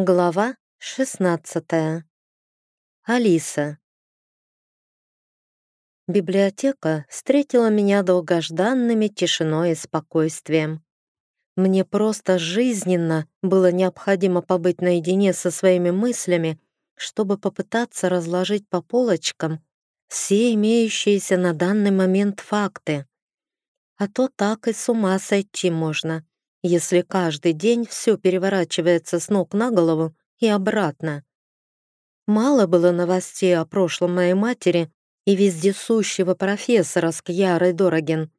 Глава 16. Алиса. Библиотека встретила меня долгожданными тишиной и спокойствием. Мне просто жизненно было необходимо побыть наедине со своими мыслями, чтобы попытаться разложить по полочкам все имеющиеся на данный момент факты. А то так и с ума сойти можно если каждый день все переворачивается с ног на голову и обратно. Мало было новостей о прошлом моей матери и вездесущего профессора с Кьярой Дорогин.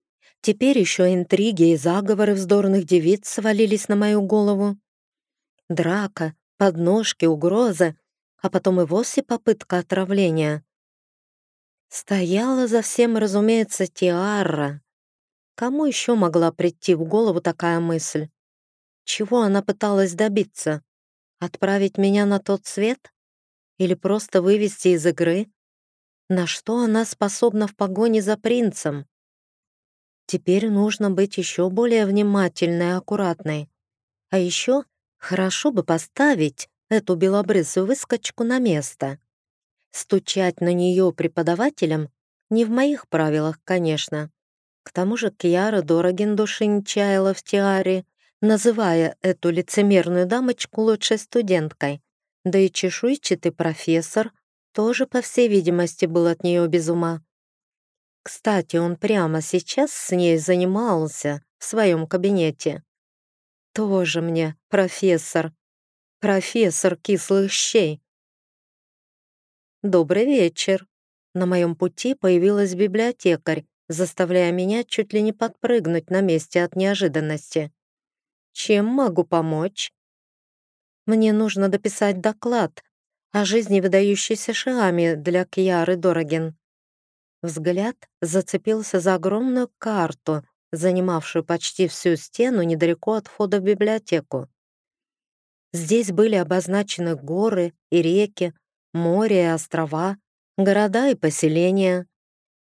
Теперь еще интриги и заговоры вздорных девиц свалились на мою голову. Драка, подножки, угрозы, а потом и вовсе попытка отравления. Стояла за всем, разумеется, Тиара, Кому еще могла прийти в голову такая мысль? Чего она пыталась добиться? Отправить меня на тот свет? Или просто вывести из игры? На что она способна в погоне за принцем? Теперь нужно быть еще более внимательной и аккуратной. А еще хорошо бы поставить эту белобрысую выскочку на место. Стучать на нее преподавателям не в моих правилах, конечно. К тому же Кьяра Дорогин души не чаяла в тиаре, называя эту лицемерную дамочку лучшей студенткой. Да и чешуйчатый профессор тоже, по всей видимости, был от нее без ума. Кстати, он прямо сейчас с ней занимался в своем кабинете. Тоже мне профессор. Профессор кислых щей. Добрый вечер. На моем пути появилась библиотекарь, заставляя меня чуть ли не подпрыгнуть на месте от неожиданности. «Чем могу помочь?» «Мне нужно дописать доклад о жизни выдающейся Шиами для Кьяры Дорогин». Взгляд зацепился за огромную карту, занимавшую почти всю стену недалеко от входа в библиотеку. Здесь были обозначены горы и реки, море и острова, города и поселения.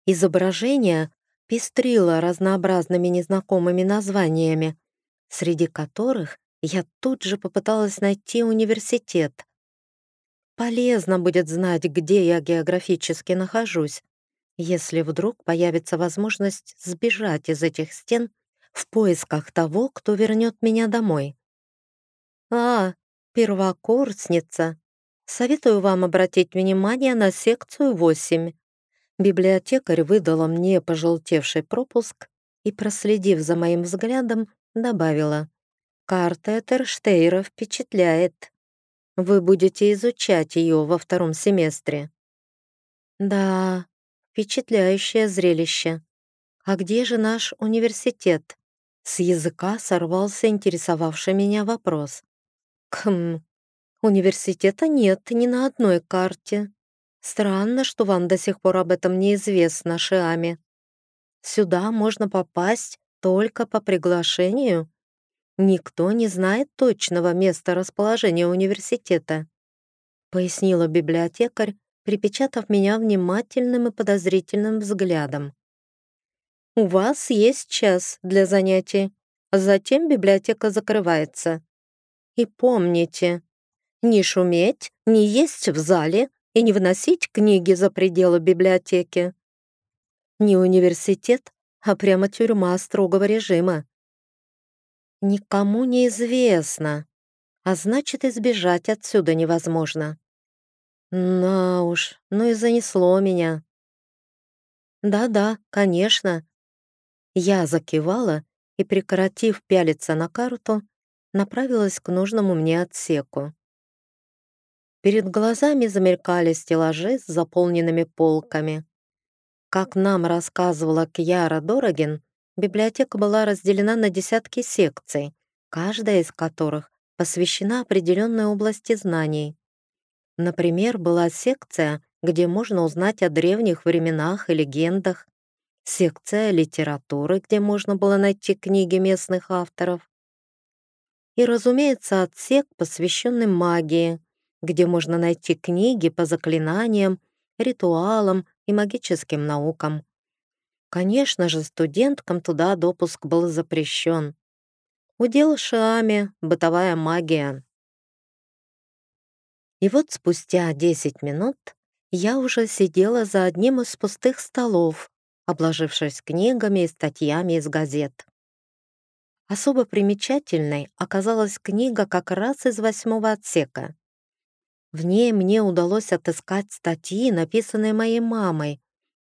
Изображения пестрила разнообразными незнакомыми названиями, среди которых я тут же попыталась найти университет. Полезно будет знать, где я географически нахожусь, если вдруг появится возможность сбежать из этих стен в поисках того, кто вернет меня домой. А, первокурсница. Советую вам обратить внимание на секцию 8. Библиотекарь выдала мне пожелтевший пропуск и, проследив за моим взглядом, добавила. «Карта Этерштейра впечатляет. Вы будете изучать ее во втором семестре». «Да, впечатляющее зрелище. А где же наш университет?» С языка сорвался интересовавший меня вопрос. «Хм, университета нет ни на одной карте», Странно, что вам до сих пор об этом неизвестно, Шиами. Сюда можно попасть только по приглашению. Никто не знает точного места расположения университета», пояснила библиотекарь, припечатав меня внимательным и подозрительным взглядом. «У вас есть час для занятий, затем библиотека закрывается. И помните, не шуметь, не есть в зале, и не выносить книги за пределы библиотеки. Не университет, а прямо тюрьма строгого режима. Никому не известно, а значит, избежать отсюда невозможно. На уж, ну и занесло меня. Да-да, конечно. Я закивала и, прекратив пялиться на карту, направилась к нужному мне отсеку. Перед глазами замелькали стеллажи с заполненными полками. Как нам рассказывала Кьяра Дорогин, библиотека была разделена на десятки секций, каждая из которых посвящена определенной области знаний. Например, была секция, где можно узнать о древних временах и легендах, секция литературы, где можно было найти книги местных авторов, и, разумеется, отсек, посвященный магии, где можно найти книги по заклинаниям, ритуалам и магическим наукам. Конечно же, студенткам туда допуск был запрещен. Удел Шиами — бытовая магия. И вот спустя 10 минут я уже сидела за одним из пустых столов, обложившись книгами и статьями из газет. Особо примечательной оказалась книга как раз из восьмого отсека. В ней мне удалось отыскать статьи, написанные моей мамой,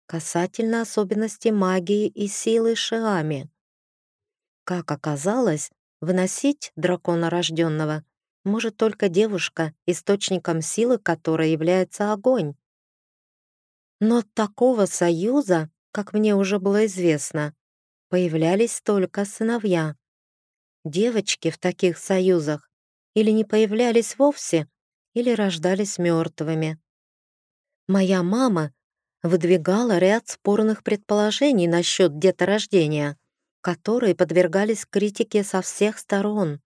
касательно особенностей магии и силы Шиами. Как оказалось, выносить дракона рожденного может только девушка, источником силы которой является огонь. Но такого союза, как мне уже было известно, появлялись только сыновья. Девочки в таких союзах или не появлялись вовсе, или рождались мертвыми. Моя мама выдвигала ряд спорных предположений насчет деторождения, которые подвергались критике со всех сторон.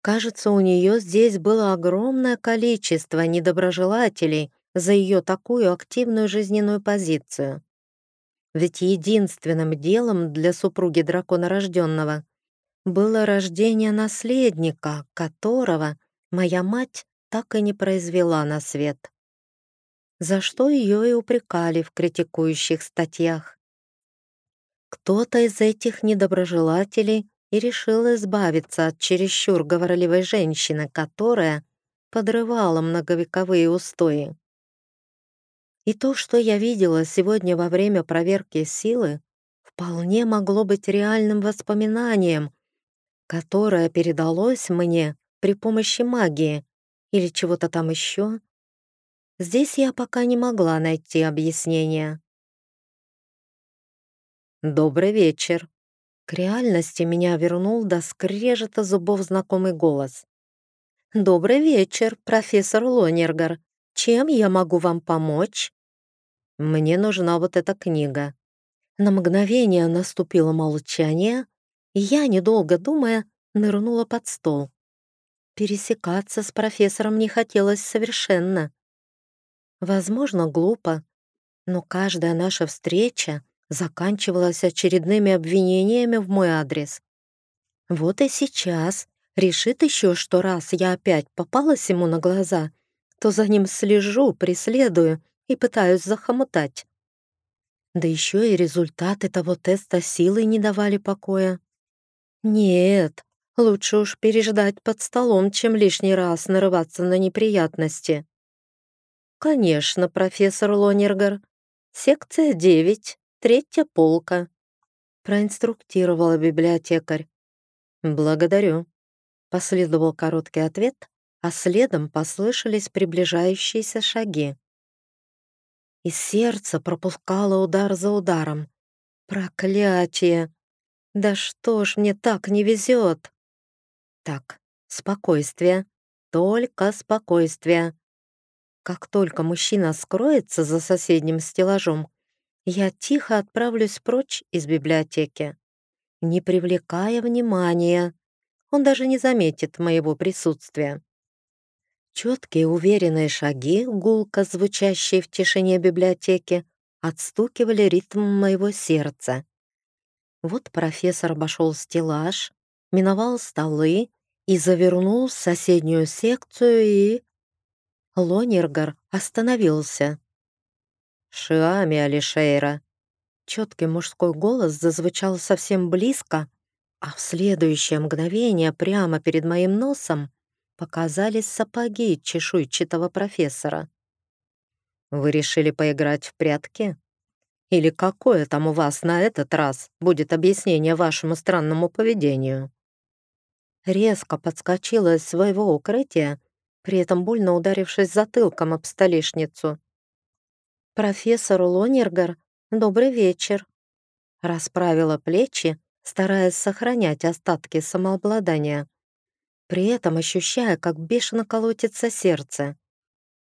Кажется, у нее здесь было огромное количество недоброжелателей за ее такую активную жизненную позицию. Ведь единственным делом для супруги дракона рожденного было рождение наследника, которого моя мать так и не произвела на свет. За что ее и упрекали в критикующих статьях. Кто-то из этих недоброжелателей и решил избавиться от чересчур говорливой женщины, которая подрывала многовековые устои. И то, что я видела сегодня во время проверки силы, вполне могло быть реальным воспоминанием, которое передалось мне при помощи магии или чего-то там еще. Здесь я пока не могла найти объяснения. «Добрый вечер», к реальности меня вернул до скрежета зубов знакомый голос. «Добрый вечер, профессор Лонергар. Чем я могу вам помочь?» «Мне нужна вот эта книга». На мгновение наступило молчание, и я, недолго думая, нырнула под стол. Пересекаться с профессором не хотелось совершенно. Возможно, глупо, но каждая наша встреча заканчивалась очередными обвинениями в мой адрес. Вот и сейчас решит еще, что раз я опять попалась ему на глаза, то за ним слежу, преследую и пытаюсь захомутать. Да еще и результаты того теста силы не давали покоя. Нет, лучше уж переждать под столом, чем лишний раз нарываться на неприятности. Конечно, профессор Лонергар. Секция 9, Третья полка», — проинструктировала библиотекарь. «Благодарю», — последовал короткий ответ, а следом послышались приближающиеся шаги. И сердце пропускало удар за ударом. «Проклятие! Да что ж мне так не везет?» «Так, спокойствие, только спокойствие». Как только мужчина скроется за соседним стеллажом, я тихо отправлюсь прочь из библиотеки, не привлекая внимания. Он даже не заметит моего присутствия. Четкие уверенные шаги, гулко звучащие в тишине библиотеки, отстукивали ритм моего сердца. Вот профессор обошел стеллаж, миновал столы и завернул в соседнюю секцию и... Лонергар остановился. «Шиами Алишейра!» Четкий мужской голос зазвучал совсем близко, а в следующее мгновение прямо перед моим носом показались сапоги чешуйчатого профессора. «Вы решили поиграть в прятки? Или какое там у вас на этот раз будет объяснение вашему странному поведению?» Резко подскочила из своего укрытия, при этом больно ударившись затылком об столешницу. «Профессор Лонергар, добрый вечер!» Расправила плечи, стараясь сохранять остатки самообладания, при этом ощущая, как бешено колотится сердце.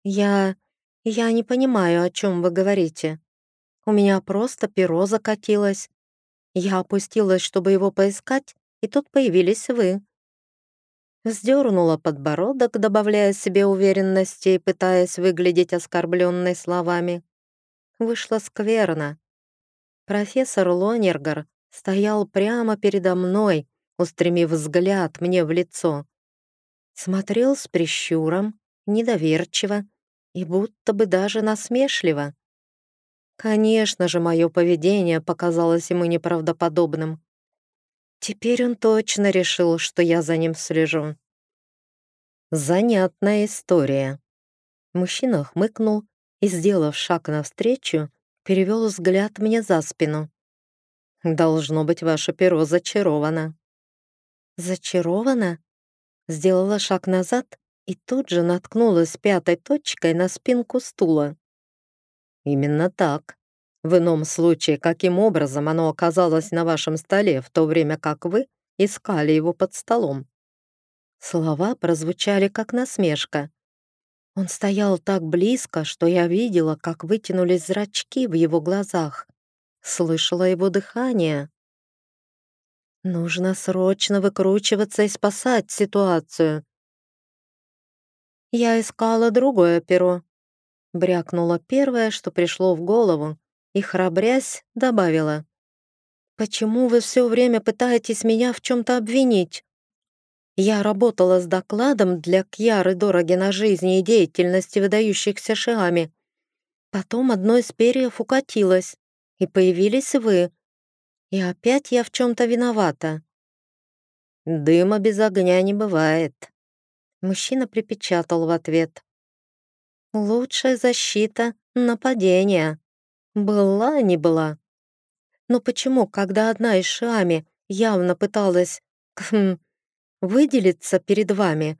«Я... я не понимаю, о чем вы говорите. У меня просто перо закатилось. Я опустилась, чтобы его поискать, и тут появились вы». Сдернула подбородок, добавляя себе уверенности и пытаясь выглядеть оскорбленной словами вышло скверно. Профессор Лонергар стоял прямо передо мной, устремив взгляд мне в лицо. Смотрел с прищуром, недоверчиво и будто бы даже насмешливо. Конечно же, мое поведение показалось ему неправдоподобным. Теперь он точно решил, что я за ним слежу. Занятная история. Мужчина хмыкнул и, сделав шаг навстречу, перевел взгляд мне за спину. «Должно быть, ваше перо зачаровано». «Зачаровано?» Сделала шаг назад и тут же наткнулась пятой точкой на спинку стула. «Именно так. В ином случае, каким образом оно оказалось на вашем столе, в то время как вы искали его под столом?» Слова прозвучали как насмешка. Он стоял так близко, что я видела, как вытянулись зрачки в его глазах, слышала его дыхание. Нужно срочно выкручиваться и спасать ситуацию. Я искала другое перо. Брякнула первое, что пришло в голову, и, храбрясь, добавила. «Почему вы все время пытаетесь меня в чем-то обвинить? Я работала с докладом для Кьяры дороги на жизни и деятельности выдающихся шиами. Потом одно из перьев укатилось, и появились вы. И опять я в чем-то виновата. Дыма без огня не бывает. Мужчина припечатал в ответ. Лучшая защита — нападение. Была, не была. Но почему, когда одна из Шиами явно пыталась хм, выделиться перед вами.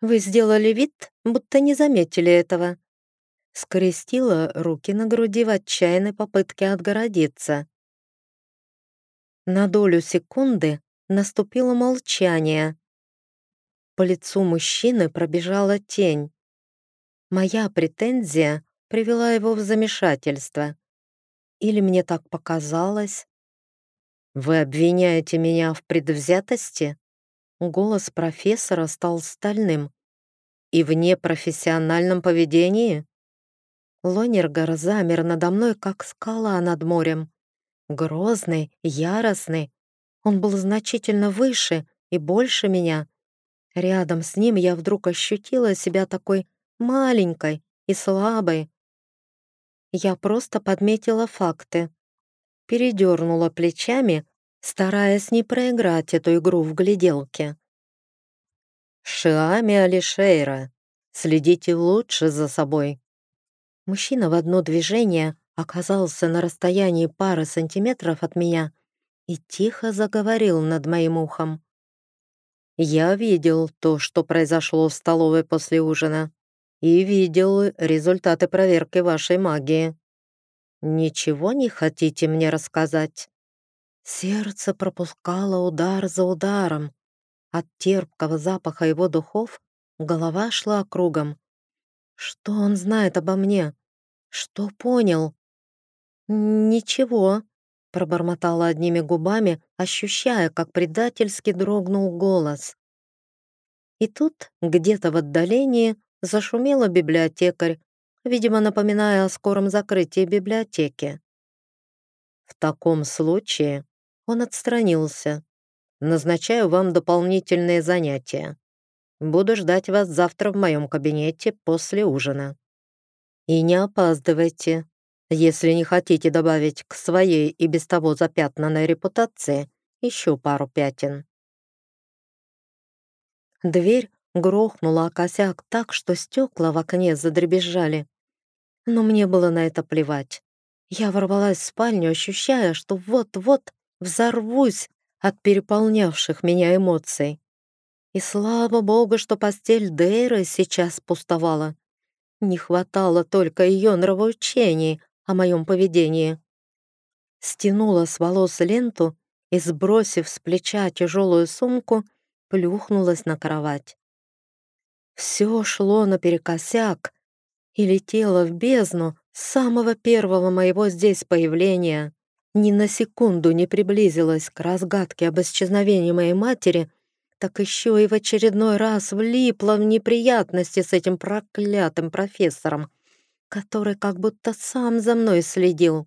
Вы сделали вид, будто не заметили этого». Скрестила руки на груди в отчаянной попытке отгородиться. На долю секунды наступило молчание. По лицу мужчины пробежала тень. Моя претензия привела его в замешательство. Или мне так показалось? «Вы обвиняете меня в предвзятости?» Голос профессора стал стальным. «И в непрофессиональном поведении?» Лонергар замер надо мной, как скала над морем. Грозный, яростный. Он был значительно выше и больше меня. Рядом с ним я вдруг ощутила себя такой маленькой и слабой. Я просто подметила факты. Передернула плечами стараясь не проиграть эту игру в гляделке. «Шиами Алишейра, следите лучше за собой». Мужчина в одно движение оказался на расстоянии пары сантиметров от меня и тихо заговорил над моим ухом. «Я видел то, что произошло в столовой после ужина, и видел результаты проверки вашей магии. Ничего не хотите мне рассказать?» Сердце пропускало удар за ударом. От терпкого запаха его духов голова шла кругом. Что он знает обо мне? Что понял? Ничего, пробормотала одними губами, ощущая, как предательски дрогнул голос. И тут, где-то в отдалении, зашумела библиотекарь, видимо, напоминая о скором закрытии библиотеки. В таком случае он отстранился. «Назначаю вам дополнительные занятия. Буду ждать вас завтра в моем кабинете после ужина. И не опаздывайте, если не хотите добавить к своей и без того запятнанной репутации еще пару пятен». Дверь грохнула о косяк так, что стекла в окне задребезжали. Но мне было на это плевать. Я ворвалась в спальню, ощущая, что вот-вот взорвусь от переполнявших меня эмоций. И слава богу, что постель Дейры сейчас пустовала. Не хватало только ее нравоучений о моем поведении. Стянула с волос ленту и, сбросив с плеча тяжелую сумку, плюхнулась на кровать. Все шло наперекосяк и летело в бездну с самого первого моего здесь появления ни на секунду не приблизилась к разгадке об исчезновении моей матери, так еще и в очередной раз влипла в неприятности с этим проклятым профессором, который как будто сам за мной следил.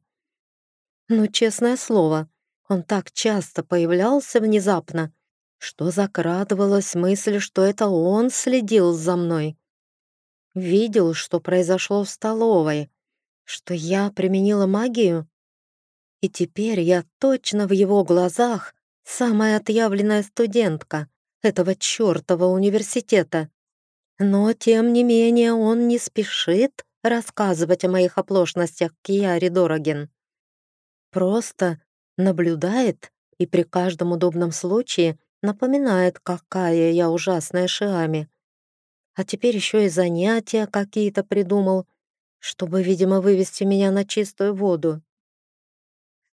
Ну, честное слово, он так часто появлялся внезапно, что закрадывалась мысль, что это он следил за мной. видел, что произошло в столовой, что я применила магию. И теперь я точно в его глазах самая отъявленная студентка этого чёртова университета. Но, тем не менее, он не спешит рассказывать о моих оплошностях Кияре Дорогин. Просто наблюдает и при каждом удобном случае напоминает, какая я ужасная Шиами. А теперь еще и занятия какие-то придумал, чтобы, видимо, вывести меня на чистую воду.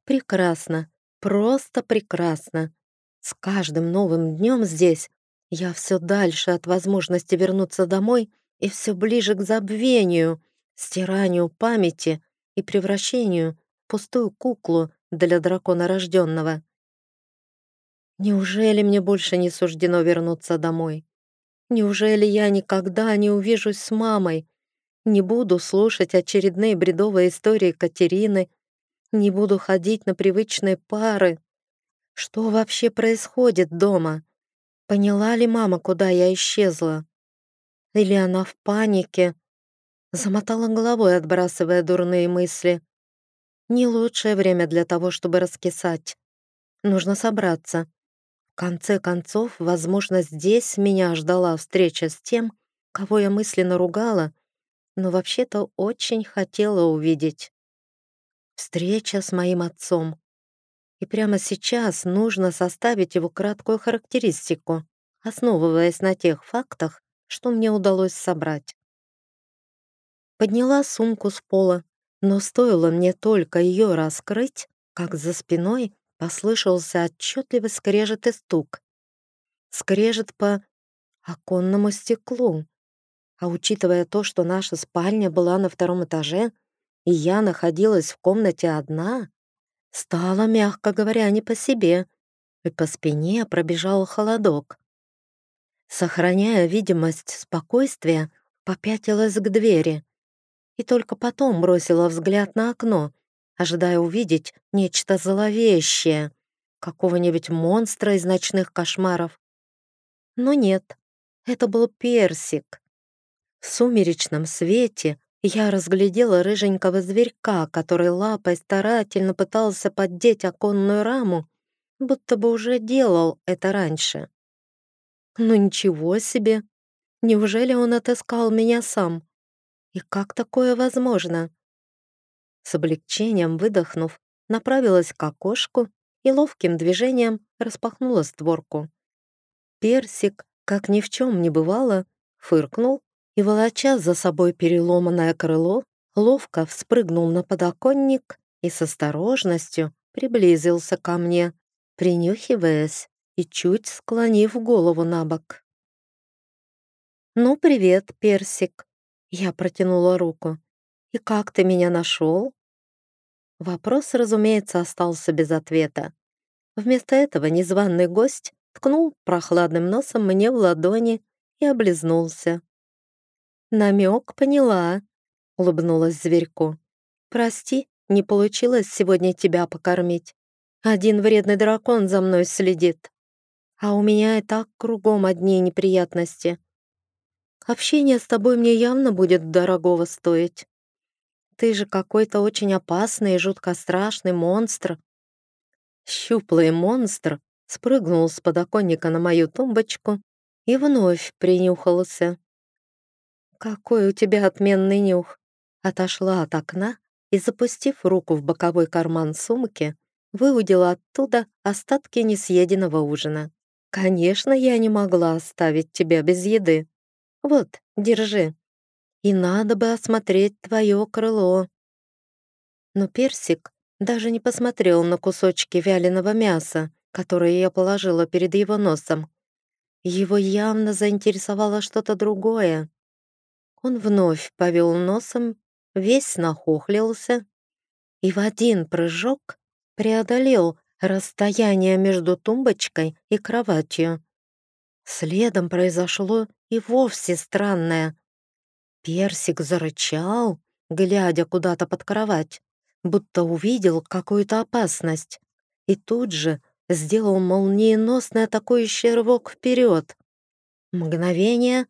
Прекрасно, просто прекрасно. С каждым новым днем здесь я все дальше от возможности вернуться домой и все ближе к забвению, стиранию памяти и превращению в пустую куклу для дракона рожденного. Неужели мне больше не суждено вернуться домой? Неужели я никогда не увижусь с мамой? Не буду слушать очередные бредовые истории Катерины, не буду ходить на привычные пары. Что вообще происходит дома? Поняла ли мама, куда я исчезла? Или она в панике? Замотала головой, отбрасывая дурные мысли. Не лучшее время для того, чтобы раскисать. Нужно собраться конце концов, возможно, здесь меня ждала встреча с тем, кого я мысленно ругала, но вообще-то очень хотела увидеть. Встреча с моим отцом. И прямо сейчас нужно составить его краткую характеристику, основываясь на тех фактах, что мне удалось собрать. Подняла сумку с пола, но стоило мне только ее раскрыть, как за спиной послышался отчетливый скрежет и стук. Скрежет по оконному стеклу. А учитывая то, что наша спальня была на втором этаже, и я находилась в комнате одна, стало, мягко говоря, не по себе, и по спине пробежал холодок. Сохраняя видимость спокойствия, попятилась к двери и только потом бросила взгляд на окно, ожидая увидеть нечто зловещее, какого-нибудь монстра из ночных кошмаров. Но нет, это был персик. В сумеречном свете я разглядела рыженького зверька, который лапой старательно пытался поддеть оконную раму, будто бы уже делал это раньше. Ну ничего себе! Неужели он отыскал меня сам? И как такое возможно? С облегчением выдохнув, направилась к окошку и ловким движением распахнула створку. Персик, как ни в чем не бывало, фыркнул и, волоча за собой переломанное крыло, ловко вспрыгнул на подоконник и с осторожностью приблизился ко мне, принюхиваясь и чуть склонив голову на бок. «Ну, привет, Персик!» Я протянула руку. «И как ты меня нашел?» Вопрос, разумеется, остался без ответа. Вместо этого незваный гость ткнул прохладным носом мне в ладони и облизнулся. «Намек поняла», — улыбнулась зверьку. «Прости, не получилось сегодня тебя покормить. Один вредный дракон за мной следит. А у меня и так кругом одни неприятности. Общение с тобой мне явно будет дорогого стоить». Ты же какой-то очень опасный и жутко страшный монстр». Щуплый монстр спрыгнул с подоконника на мою тумбочку и вновь принюхался. «Какой у тебя отменный нюх!» Отошла от окна и, запустив руку в боковой карман сумки, выудила оттуда остатки несъеденного ужина. «Конечно, я не могла оставить тебя без еды. Вот, держи» и надо бы осмотреть твое крыло». Но Персик даже не посмотрел на кусочки вяленого мяса, которые я положила перед его носом. Его явно заинтересовало что-то другое. Он вновь повел носом, весь нахохлился и в один прыжок преодолел расстояние между тумбочкой и кроватью. Следом произошло и вовсе странное. Персик зарычал, глядя куда-то под кровать, будто увидел какую-то опасность, и тут же сделал молниеносный атакующий рывок вперед. Мгновение,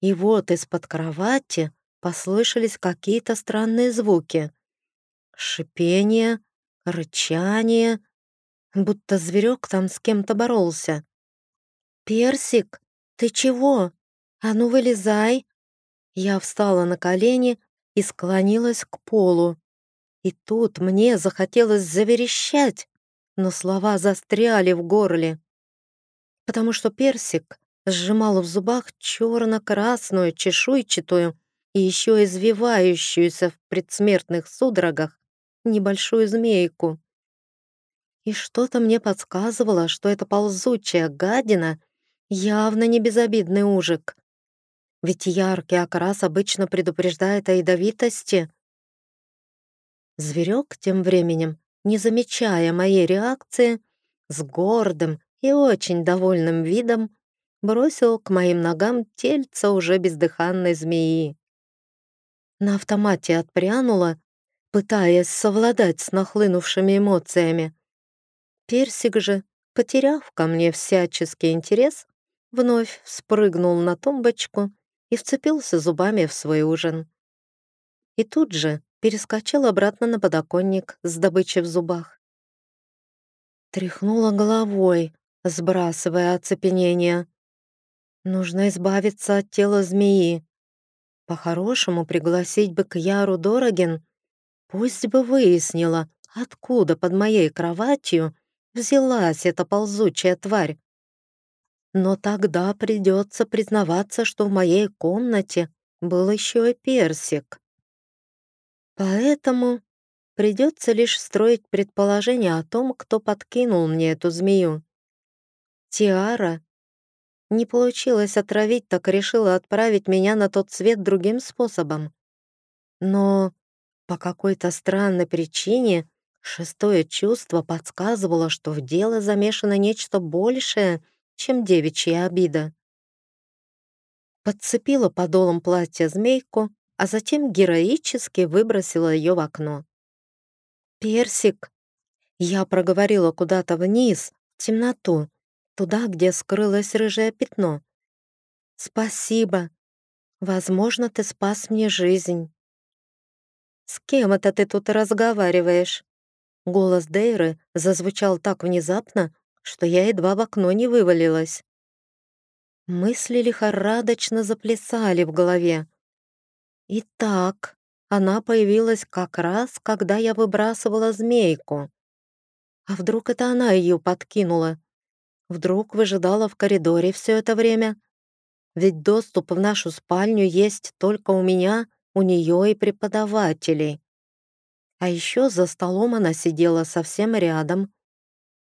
И вот из-под кровати послышались какие-то странные звуки. Шипение, рычание, будто зверек там с кем-то боролся. «Персик, ты чего? А ну вылезай!» Я встала на колени и склонилась к полу. И тут мне захотелось заверещать, но слова застряли в горле, потому что персик сжимал в зубах черно-красную чешуйчатую и еще извивающуюся в предсмертных судорогах небольшую змейку. И что-то мне подсказывало, что эта ползучая гадина явно не безобидный ужик. Ведь яркий окрас обычно предупреждает о ядовитости. Зверек тем временем не замечая моей реакции, с гордым и очень довольным видом бросил к моим ногам тельца уже бездыханной змеи. На автомате отпрянула, пытаясь совладать с нахлынувшими эмоциями. Персик же, потеряв ко мне всяческий интерес, вновь спрыгнул на тумбочку и вцепился зубами в свой ужин. И тут же перескочил обратно на подоконник с добычей в зубах. Тряхнула головой, сбрасывая оцепенение. Нужно избавиться от тела змеи. По-хорошему пригласить бы к Яру Дорогин. Пусть бы выяснила, откуда под моей кроватью взялась эта ползучая тварь. Но тогда придется признаваться, что в моей комнате был еще и персик. Поэтому придется лишь строить предположение о том, кто подкинул мне эту змею. Тиара. Не получилось отравить, так решила отправить меня на тот свет другим способом. Но по какой-то странной причине шестое чувство подсказывало, что в дело замешано нечто большее, чем девичья обида. Подцепила подолом платья змейку а затем героически выбросила ее в окно. «Персик!» Я проговорила куда-то вниз, в темноту, туда, где скрылось рыжее пятно. «Спасибо. Возможно, ты спас мне жизнь». «С кем это ты тут разговариваешь?» Голос Дейры зазвучал так внезапно, что я едва в окно не вывалилась. Мысли лихорадочно заплясали в голове. Итак, она появилась как раз, когда я выбрасывала змейку. А вдруг это она ее подкинула? Вдруг выжидала в коридоре все это время? Ведь доступ в нашу спальню есть только у меня, у нее и преподавателей. А еще за столом она сидела совсем рядом.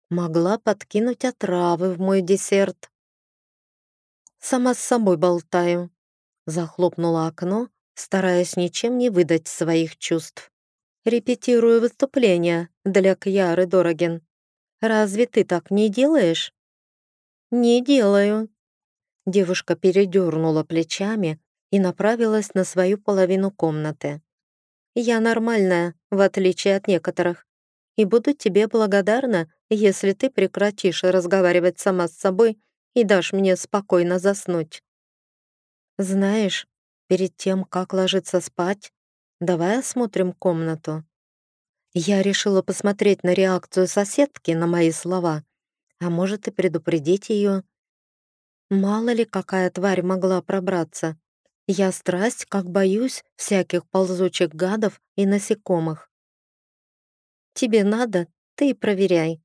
Могла подкинуть отравы в мой десерт. Сама с собой болтаю. Захлопнула окно стараясь ничем не выдать своих чувств. «Репетирую выступление для Кьяры Дорогин. Разве ты так не делаешь?» «Не делаю». Девушка передернула плечами и направилась на свою половину комнаты. «Я нормальная, в отличие от некоторых, и буду тебе благодарна, если ты прекратишь разговаривать сама с собой и дашь мне спокойно заснуть. Знаешь, Перед тем, как ложиться спать, давай осмотрим комнату. Я решила посмотреть на реакцию соседки на мои слова, а может и предупредить ее. Мало ли, какая тварь могла пробраться. Я страсть, как боюсь всяких ползучих гадов и насекомых. Тебе надо, ты проверяй.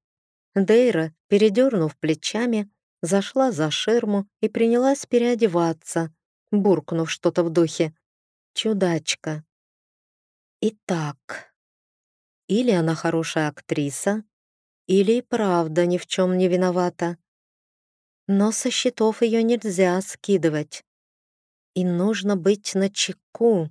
Дейра, передернув плечами, зашла за ширму и принялась переодеваться, буркнув что-то в духе «Чудачка». Итак, или она хорошая актриса, или и правда ни в чем не виновата. Но со счетов ее нельзя скидывать. И нужно быть начеку.